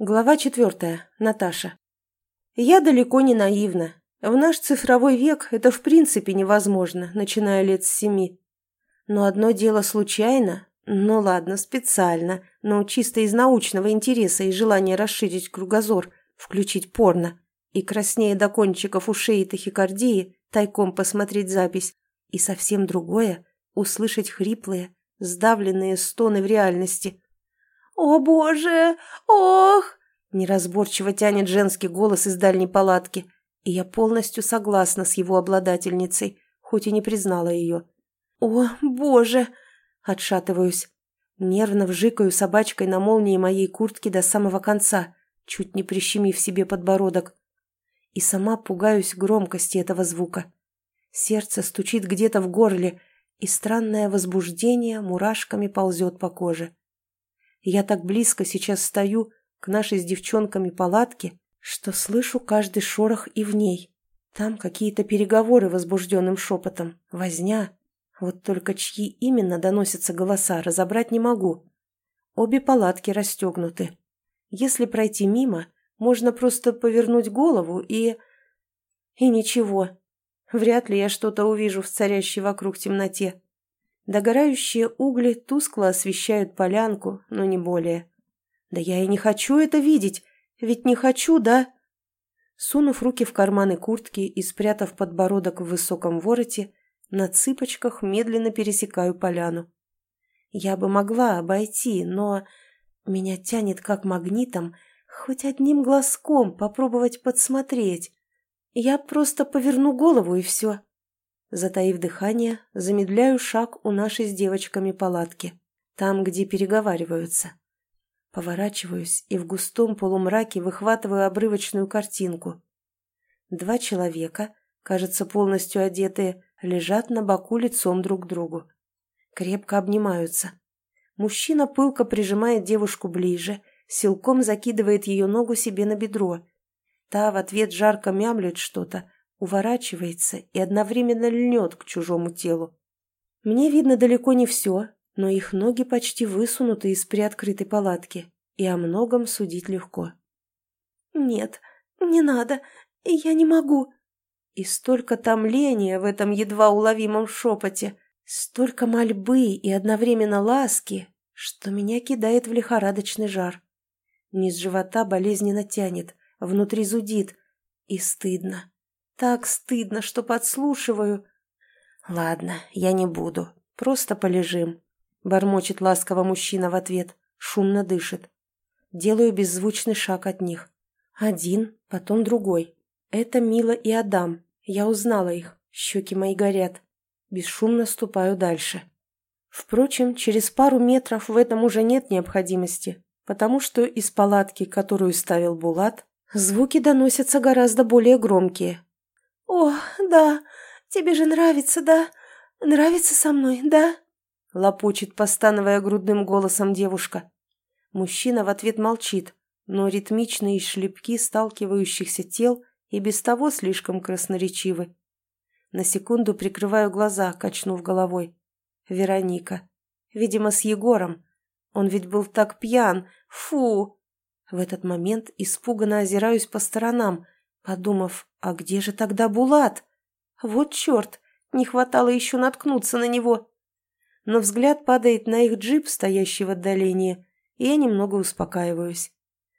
Глава четвертая. Наташа. Я далеко не наивна. В наш цифровой век это в принципе невозможно, начиная лет с семи. Но одно дело случайно, ну ладно, специально, но чисто из научного интереса и желания расширить кругозор, включить порно, и краснее до кончиков ушей и тахикардии тайком посмотреть запись, и совсем другое – услышать хриплые, сдавленные стоны в реальности – «О, боже! Ох!» Неразборчиво тянет женский голос из дальней палатки, и я полностью согласна с его обладательницей, хоть и не признала ее. «О, боже!» Отшатываюсь. Нервно вжикаю собачкой на молнии моей куртки до самого конца, чуть не прищемив себе подбородок. И сама пугаюсь громкости этого звука. Сердце стучит где-то в горле, и странное возбуждение мурашками ползет по коже. Я так близко сейчас стою к нашей с девчонками палатке, что слышу каждый шорох и в ней. Там какие-то переговоры возбужденным шепотом, возня. Вот только чьи именно доносятся голоса, разобрать не могу. Обе палатки расстегнуты. Если пройти мимо, можно просто повернуть голову и... И ничего. Вряд ли я что-то увижу в царящей вокруг темноте. Догорающие угли тускло освещают полянку, но не более. Да я и не хочу это видеть, ведь не хочу, да? Сунув руки в карманы куртки и спрятав подбородок в высоком вороте, на цыпочках медленно пересекаю поляну. Я бы могла обойти, но меня тянет как магнитом хоть одним глазком попробовать подсмотреть. Я просто поверну голову и все. Затаив дыхание, замедляю шаг у нашей с девочками палатки, там, где переговариваются. Поворачиваюсь и в густом полумраке выхватываю обрывочную картинку. Два человека, кажется, полностью одетые, лежат на боку лицом друг к другу. Крепко обнимаются. Мужчина пылко прижимает девушку ближе, силком закидывает ее ногу себе на бедро. Та в ответ жарко мямлет что-то, уворачивается и одновременно льнет к чужому телу. Мне видно далеко не все, но их ноги почти высунуты из приоткрытой палатки, и о многом судить легко. «Нет, не надо, я не могу». И столько томления в этом едва уловимом шепоте, столько мольбы и одновременно ласки, что меня кидает в лихорадочный жар. Низ живота болезненно тянет, внутри зудит, и стыдно. Так стыдно, что подслушиваю. Ладно, я не буду. Просто полежим. Бормочет ласково мужчина в ответ. Шумно дышит. Делаю беззвучный шаг от них. Один, потом другой. Это Мила и Адам. Я узнала их. Щеки мои горят. Бесшумно ступаю дальше. Впрочем, через пару метров в этом уже нет необходимости, потому что из палатки, которую ставил Булат, звуки доносятся гораздо более громкие, «О, да, тебе же нравится, да? Нравится со мной, да?» Лопочет, постановая грудным голосом девушка. Мужчина в ответ молчит, но ритмичные шлепки сталкивающихся тел и без того слишком красноречивы. На секунду прикрываю глаза, качнув головой. Вероника. Видимо, с Егором. Он ведь был так пьян. Фу! В этот момент испуганно озираюсь по сторонам – подумав, а где же тогда Булат? Вот черт, не хватало еще наткнуться на него. Но взгляд падает на их джип, стоящий в отдалении, и я немного успокаиваюсь.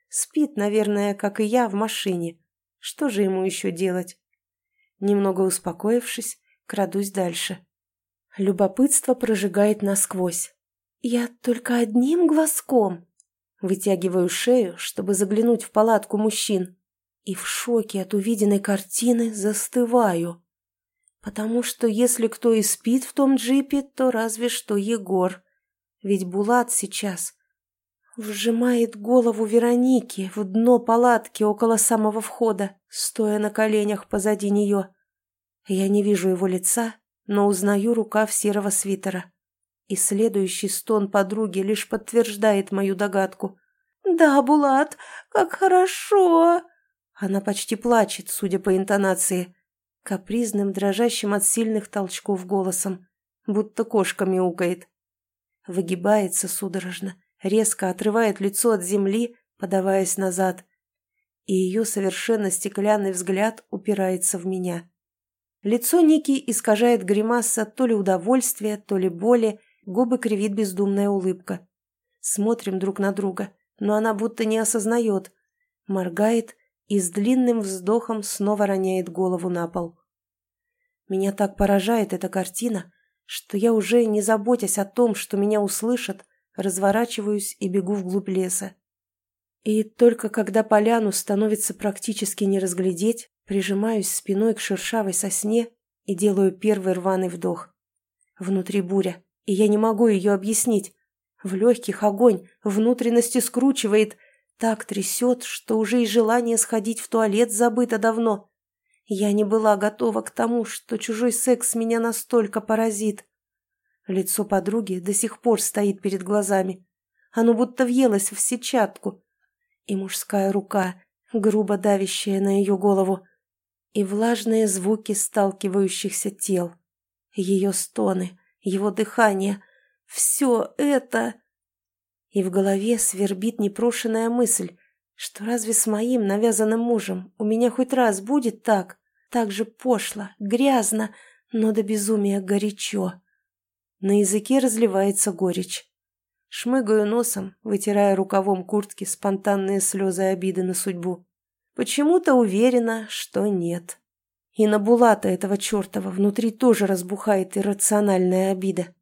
Спит, наверное, как и я, в машине. Что же ему еще делать? Немного успокоившись, крадусь дальше. Любопытство прожигает насквозь. Я только одним глазком. Вытягиваю шею, чтобы заглянуть в палатку мужчин и в шоке от увиденной картины застываю. Потому что если кто и спит в том джипе, то разве что Егор. Ведь Булат сейчас вжимает голову Вероники в дно палатки около самого входа, стоя на коленях позади нее. Я не вижу его лица, но узнаю рукав серого свитера. И следующий стон подруги лишь подтверждает мою догадку. «Да, Булат, как хорошо!» Она почти плачет, судя по интонации, капризным, дрожащим от сильных толчков голосом, будто кошка мяукает. Выгибается судорожно, резко отрывает лицо от земли, подаваясь назад, и ее совершенно стеклянный взгляд упирается в меня. Лицо Ники искажает гримаса то ли удовольствия, то ли боли, губы кривит бездумная улыбка. Смотрим друг на друга, но она будто не осознает. Моргает и с длинным вздохом снова роняет голову на пол. Меня так поражает эта картина, что я уже, не заботясь о том, что меня услышат, разворачиваюсь и бегу вглубь леса. И только когда поляну становится практически не разглядеть, прижимаюсь спиной к шершавой сосне и делаю первый рваный вдох. Внутри буря, и я не могу ее объяснить. В легких огонь, внутренности скручивает, так трясет, что уже и желание сходить в туалет забыто давно. Я не была готова к тому, что чужой секс меня настолько поразит. Лицо подруги до сих пор стоит перед глазами. Оно будто въелось в сетчатку. И мужская рука, грубо давящая на ее голову. И влажные звуки сталкивающихся тел. Ее стоны, его дыхание. Все это... И в голове свербит непрошенная мысль, что разве с моим навязанным мужем у меня хоть раз будет так? Так же пошло, грязно, но до безумия горячо. На языке разливается горечь. Шмыгаю носом, вытирая рукавом куртки спонтанные слезы обиды на судьбу. Почему-то уверена, что нет. И на Булата этого чертова внутри тоже разбухает иррациональная обида.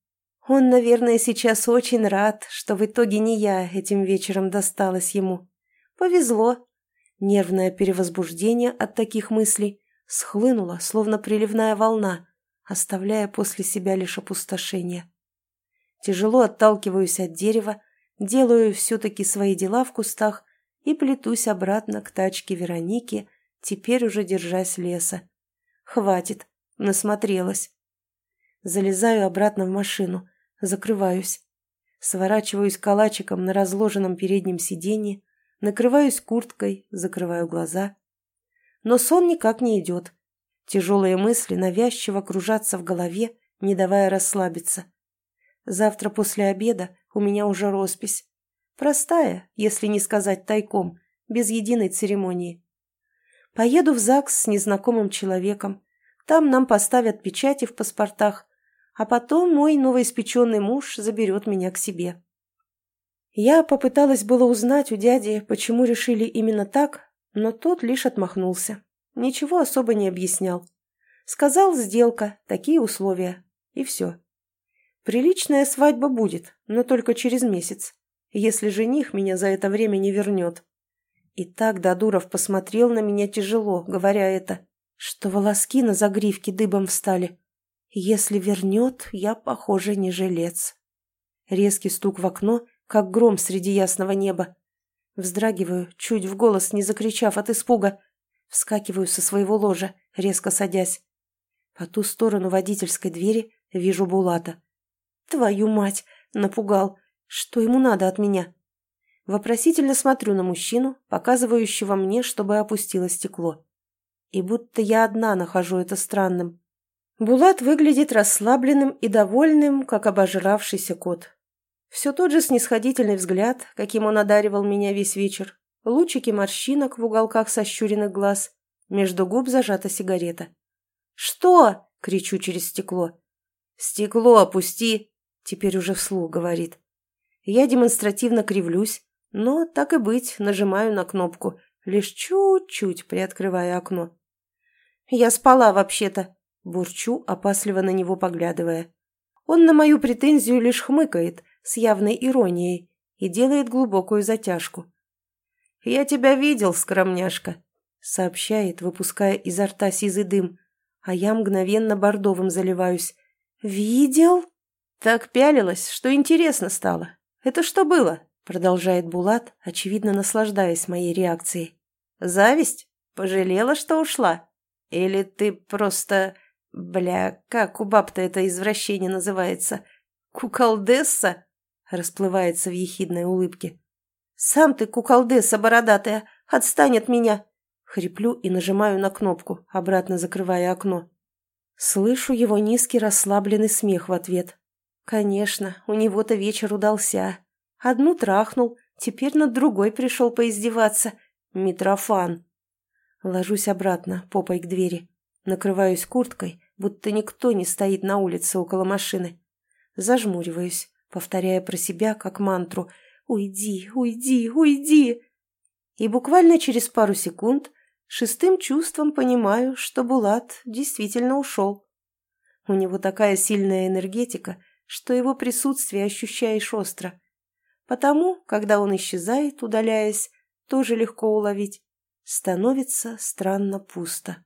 Он, наверное, сейчас очень рад, что в итоге не я этим вечером досталась ему. Повезло. Нервное перевозбуждение от таких мыслей схлынуло, словно приливная волна, оставляя после себя лишь опустошение. Тяжело отталкиваюсь от дерева, делаю все-таки свои дела в кустах и плетусь обратно к тачке Вероники, теперь уже держась леса. Хватит, насмотрелась. Залезаю обратно в машину, закрываюсь. Сворачиваюсь калачиком на разложенном переднем сиденье, накрываюсь курткой, закрываю глаза. Но сон никак не идет. Тяжелые мысли навязчиво кружатся в голове, не давая расслабиться. Завтра после обеда у меня уже роспись. Простая, если не сказать тайком, без единой церемонии. Поеду в ЗАГС с незнакомым человеком. Там нам поставят печати в паспортах, а потом мой новоиспеченный муж заберет меня к себе. Я попыталась было узнать у дяди, почему решили именно так, но тот лишь отмахнулся. Ничего особо не объяснял. Сказал сделка, такие условия, и все. Приличная свадьба будет, но только через месяц, если жених меня за это время не вернет. И так Дадуров посмотрел на меня тяжело, говоря это, что волоски на загривке дыбом встали. Если вернет, я, похоже, не жилец. Резкий стук в окно, как гром среди ясного неба. Вздрагиваю, чуть в голос не закричав от испуга. Вскакиваю со своего ложа, резко садясь. По ту сторону водительской двери вижу Булата. Твою мать! Напугал. Что ему надо от меня? Вопросительно смотрю на мужчину, показывающего мне, чтобы опустило стекло. И будто я одна нахожу это странным. Булат выглядит расслабленным и довольным, как обожравшийся кот. Все тот же снисходительный взгляд, каким он одаривал меня весь вечер, лучики морщинок в уголках сощуренных глаз, между губ зажата сигарета. «Что?» — кричу через стекло. «Стекло опусти!» Теперь уже вслух говорит. Я демонстративно кривлюсь, но, так и быть, нажимаю на кнопку, лишь чуть-чуть приоткрывая окно. «Я спала вообще-то», – бурчу, опасливо на него поглядывая. Он на мою претензию лишь хмыкает, с явной иронией, и делает глубокую затяжку. «Я тебя видел, скромняшка», — сообщает, выпуская изо рта сизый дым, а я мгновенно бордовым заливаюсь. «Видел?» Так пялилась, что интересно стало. Это что было? Продолжает Булат, очевидно наслаждаясь моей реакцией. Зависть? Пожалела, что ушла? Или ты просто... Бля, как у баб-то это извращение называется? Куколдесса? Расплывается в ехидной улыбке. «Сам ты, куколдесса бородатая, отстань от меня!» Хриплю и нажимаю на кнопку, обратно закрывая окно. Слышу его низкий расслабленный смех в ответ, Конечно, у него-то вечер удался. Одну трахнул, Теперь над другой пришел поиздеваться. Митрофан. Ложусь обратно, попой к двери. Накрываюсь курткой, будто никто не стоит на улице около машины. Зажмуриваюсь, повторяя про себя как мантру «Уйди, уйди, уйди!» И буквально через пару секунд шестым чувством понимаю, что Булат действительно ушел. У него такая сильная энергетика, что его присутствие ощущаешь остро. Потому, когда он исчезает, удаляясь, тоже легко уловить. Становится странно пусто.